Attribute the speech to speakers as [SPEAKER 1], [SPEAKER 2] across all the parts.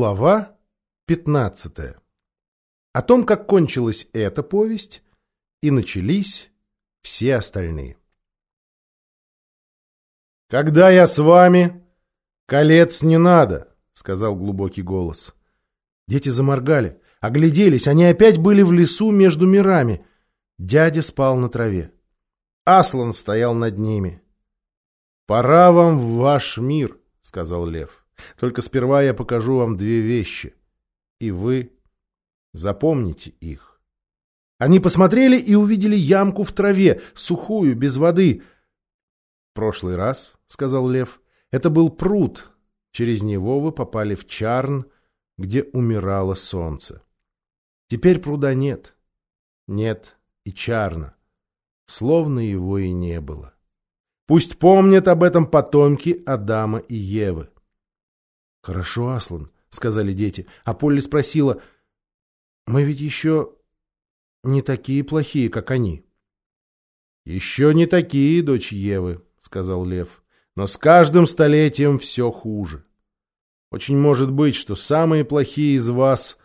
[SPEAKER 1] Глава 15. О том, как кончилась эта повесть, и начались все остальные. «Когда я с вами, колец не надо», — сказал глубокий голос. Дети заморгали, огляделись, они опять были в лесу между мирами. Дядя спал на траве. Аслан стоял над ними. «Пора вам в ваш мир», — сказал лев. Только сперва я покажу вам две вещи, и вы запомните их. Они посмотрели и увидели ямку в траве, сухую, без воды. — Прошлый раз, — сказал Лев, — это был пруд. Через него вы попали в Чарн, где умирало солнце. Теперь пруда нет. Нет и Чарна. Словно его и не было. Пусть помнят об этом потомки Адама и Евы. — Хорошо, Аслан, — сказали дети. А Полли спросила, — мы ведь еще не такие плохие, как они. — Еще не такие, дочь Евы, — сказал Лев. — Но с каждым столетием все хуже. Очень может быть, что самые плохие из вас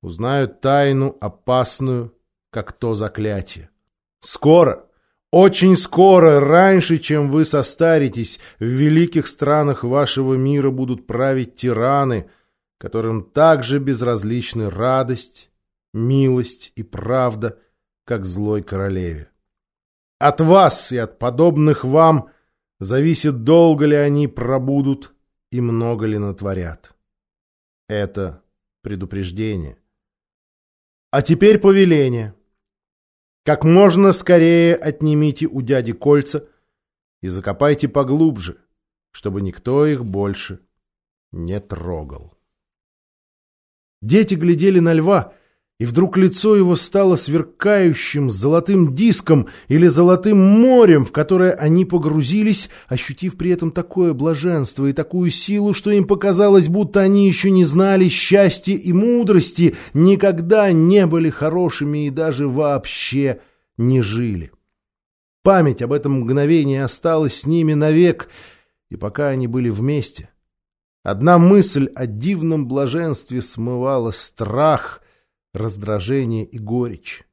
[SPEAKER 1] узнают тайну опасную, как то заклятие. Скоро! Очень скоро, раньше, чем вы состаритесь, в великих странах вашего мира будут править тираны, которым так же безразличны радость, милость и правда, как злой королеве. От вас и от подобных вам зависит, долго ли они пробудут и много ли натворят. Это предупреждение. А теперь повеление. Как можно скорее отнимите у дяди кольца и закопайте поглубже, чтобы никто их больше не трогал. Дети глядели на льва, и вдруг лицо его стало сверкающим золотым диском или золотым морем, в которое они погрузились, ощутив при этом такое блаженство и такую силу, что им показалось, будто они еще не знали счастья и мудрости, никогда не были хорошими и даже вообще не жили. Память об этом мгновении осталась с ними навек, и пока они были вместе, одна мысль о дивном блаженстве смывала страх — раздражение и горечь.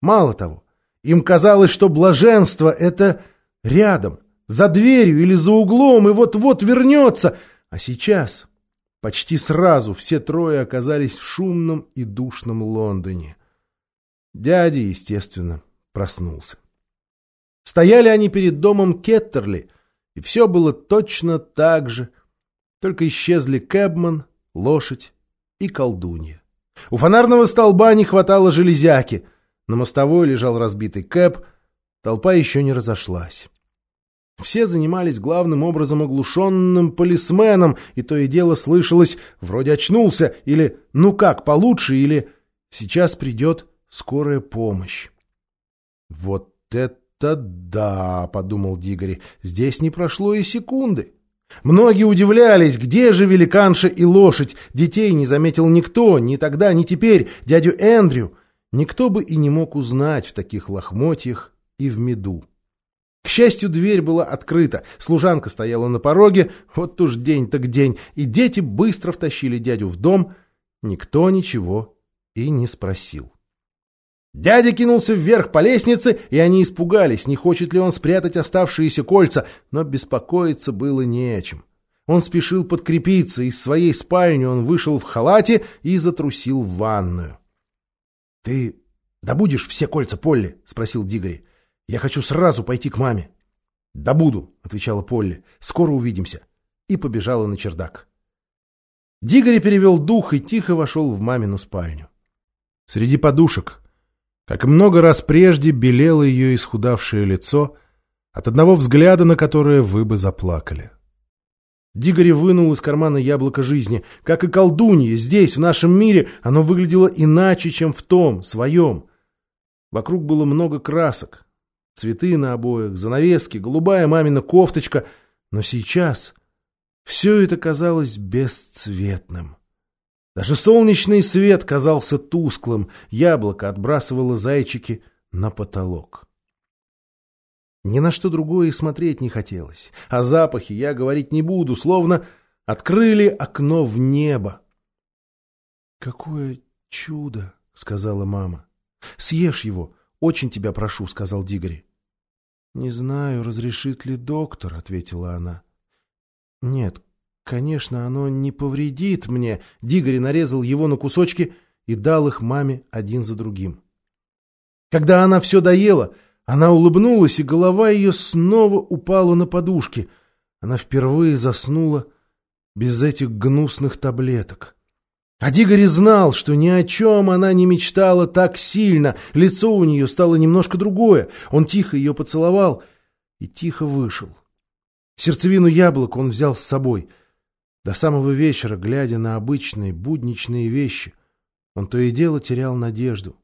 [SPEAKER 1] Мало того, им казалось, что блаженство — это рядом, за дверью или за углом, и вот-вот вернется. А сейчас, почти сразу, все трое оказались в шумном и душном Лондоне. Дядя, естественно, проснулся. Стояли они перед домом Кеттерли, и все было точно так же, только исчезли Кэбман, лошадь и колдунья. У фонарного столба не хватало железяки. На мостовой лежал разбитый кэп. Толпа еще не разошлась. Все занимались главным образом оглушенным полисменом, и то и дело слышалось «вроде очнулся» или «ну как, получше» или «сейчас придет скорая помощь». «Вот это да!» — подумал Дигори. «Здесь не прошло и секунды». Многие удивлялись, где же великанша и лошадь. Детей не заметил никто, ни тогда, ни теперь, дядю Эндрю. Никто бы и не мог узнать в таких лохмотьях и в меду. К счастью, дверь была открыта, служанка стояла на пороге, вот уж день так день, и дети быстро втащили дядю в дом. Никто ничего и не спросил. Дядя кинулся вверх по лестнице, и они испугались, не хочет ли он спрятать оставшиеся кольца, но беспокоиться было не о чем. Он спешил подкрепиться, из своей спальни он вышел в халате и затрусил в ванную. — Ты добудешь все кольца, Полли? — спросил Дигори. — Я хочу сразу пойти к маме. — Добуду, — отвечала Полли. — Скоро увидимся. И побежала на чердак. Дигори перевел дух и тихо вошел в мамину спальню. Среди подушек как и много раз прежде белело ее исхудавшее лицо, от одного взгляда на которое вы бы заплакали. Дигори вынул из кармана яблоко жизни. Как и колдунья, здесь, в нашем мире, оно выглядело иначе, чем в том, своем. Вокруг было много красок. Цветы на обоях, занавески, голубая мамина кофточка. Но сейчас все это казалось бесцветным. Даже солнечный свет казался тусклым, яблоко отбрасывало зайчики на потолок. Ни на что другое смотреть не хотелось. О запахе я говорить не буду, словно открыли окно в небо. Какое чудо, сказала мама. Съешь его, очень тебя прошу, сказал Дигори. Не знаю, разрешит ли доктор, ответила она. Нет, конечно, оно не повредит мне. Дигори нарезал его на кусочки и дал их маме один за другим. Когда она все доела, она улыбнулась, и голова ее снова упала на подушки. Она впервые заснула без этих гнусных таблеток. А Дигори знал, что ни о чем она не мечтала так сильно. Лицо у нее стало немножко другое. Он тихо ее поцеловал и тихо вышел. Сердцевину яблок он взял с собой. До самого вечера, глядя на обычные будничные вещи, он то и дело терял надежду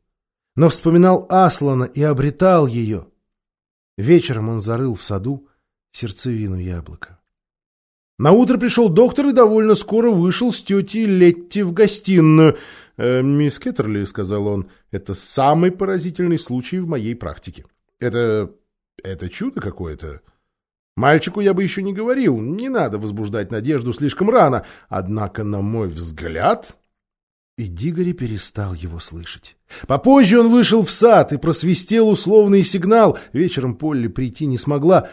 [SPEAKER 1] но вспоминал Аслана и обретал ее. Вечером он зарыл в саду сердцевину яблока. Наутро пришел доктор и довольно скоро вышел с тетей Летти в гостиную. «Э, «Мисс Кеттерли», — сказал он, — «это самый поразительный случай в моей практике. Это... это чудо какое-то. Мальчику я бы еще не говорил, не надо возбуждать надежду слишком рано, однако, на мой взгляд, и Дигори перестал его слышать. Попозже он вышел в сад и просвистел условный сигнал. Вечером Полли прийти не смогла.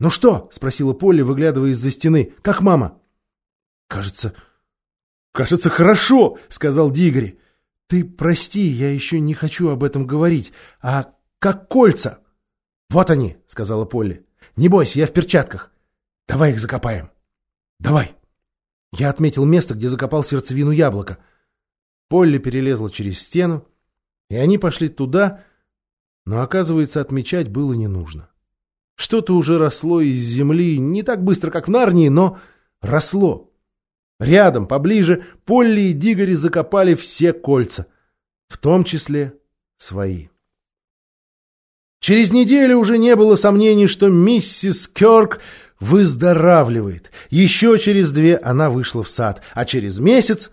[SPEAKER 1] «Ну что?» — спросила Полли, выглядывая из-за стены. «Как мама?» «Кажется... кажется, хорошо!» — сказал Дигори. «Ты прости, я еще не хочу об этом говорить. А как кольца?» «Вот они!» — сказала Полли. «Не бойся, я в перчатках. Давай их закопаем». «Давай!» Я отметил место, где закопал сердцевину яблока. Полли перелезла через стену, и они пошли туда, но, оказывается, отмечать было не нужно. Что-то уже росло из земли, не так быстро, как в Нарнии, но росло. Рядом, поближе, Полли и Дигори закопали все кольца, в том числе свои. Через неделю уже не было сомнений, что миссис Кёрк выздоравливает. Еще через две она вышла в сад, а через месяц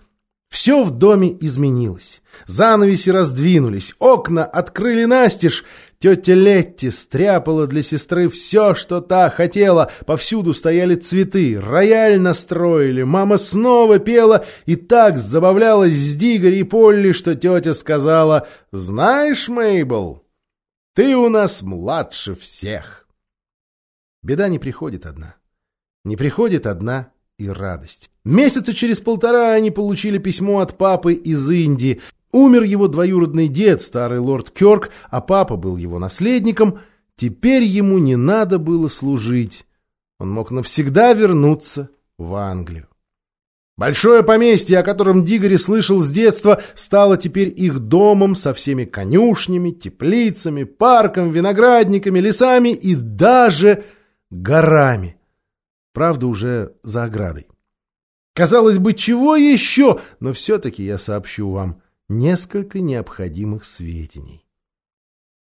[SPEAKER 1] все в доме изменилось. Занавеси раздвинулись, окна открыли настежь. Тетя Летти стряпала для сестры все, что та хотела. Повсюду стояли цветы, рояль настроили. Мама снова пела и так забавлялась с Дигори и Полли, что тетя сказала, «Знаешь, Мейбл, ты у нас младше всех». Беда не приходит одна. Не приходит одна и радость. Месяца через полтора они получили письмо от папы из Индии. Умер его двоюродный дед, старый лорд Кёрк, а папа был его наследником. Теперь ему не надо было служить. Он мог навсегда вернуться в Англию. Большое поместье, о котором Дигори слышал с детства, стало теперь их домом со всеми конюшнями, теплицами, парком, виноградниками, лесами и даже горами правда, уже за оградой. Казалось бы, чего еще, но все-таки я сообщу вам несколько необходимых сведений.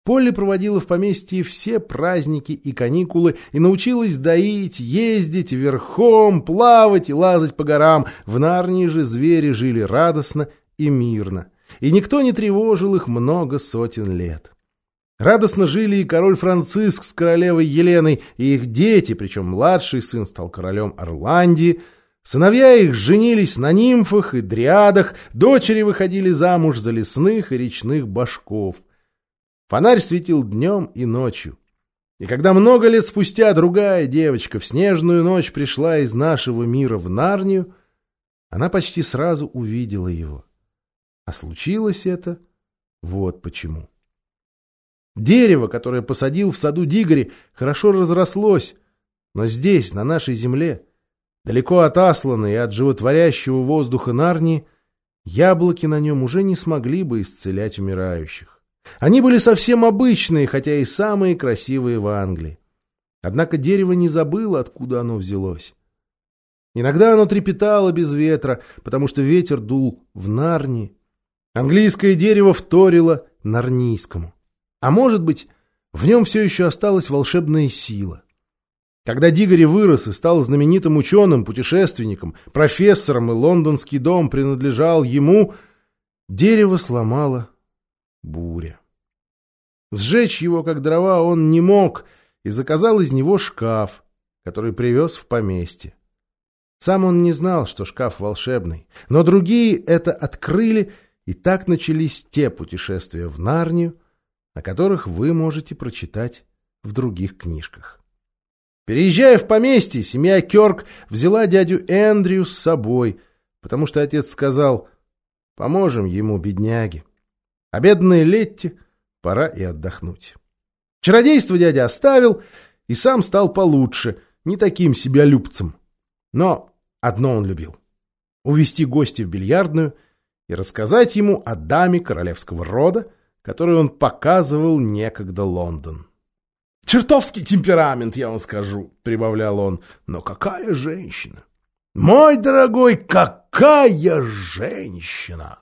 [SPEAKER 1] Полли проводила в поместье все праздники и каникулы и научилась доить, ездить верхом, плавать и лазать по горам. В Нарнии же звери жили радостно и мирно, и никто не тревожил их много сотен лет. Радостно жили и король Франциск с королевой Еленой, и их дети, причем младший сын стал королем Орландии. Сыновья их женились на нимфах и дриадах, дочери выходили замуж за лесных и речных башков. Фонарь светил днем и ночью. И когда много лет спустя другая девочка в снежную ночь пришла из нашего мира в Нарнию, она почти сразу увидела его. А случилось это вот почему. Дерево, которое посадил в саду Дигори, хорошо разрослось, но здесь, на нашей земле, далеко от Аслана и от животворящего воздуха Нарнии, яблоки на нем уже не смогли бы исцелять умирающих. Они были совсем обычные, хотя и самые красивые в Англии. Однако дерево не забыло, откуда оно взялось. Иногда оно трепетало без ветра, потому что ветер дул в Нарнии. Английское дерево вторило нарнийскому. А может быть, в нем все еще осталась волшебная сила. Когда Дигори вырос и стал знаменитым ученым, путешественником, профессором, и лондонский дом принадлежал ему, дерево сломало буря. Сжечь его, как дрова, он не мог, и заказал из него шкаф, который привез в поместье. Сам он не знал, что шкаф волшебный, но другие это открыли, и так начались те путешествия в Нарнию, о которых вы можете прочитать в других книжках. Переезжая в поместье, семья Кёрк взяла дядю Эндрю с собой, потому что отец сказал «Поможем ему, бедняге». А бедной Летти пора и отдохнуть. Чародейство дядя оставил и сам стал получше, не таким себялюбцем. Но одно он любил — увести гостя в бильярдную и рассказать ему о даме королевского рода, которую он показывал некогда Лондон. «Чертовский темперамент, я вам скажу», — прибавлял он. «Но какая женщина! Мой дорогой, какая женщина!»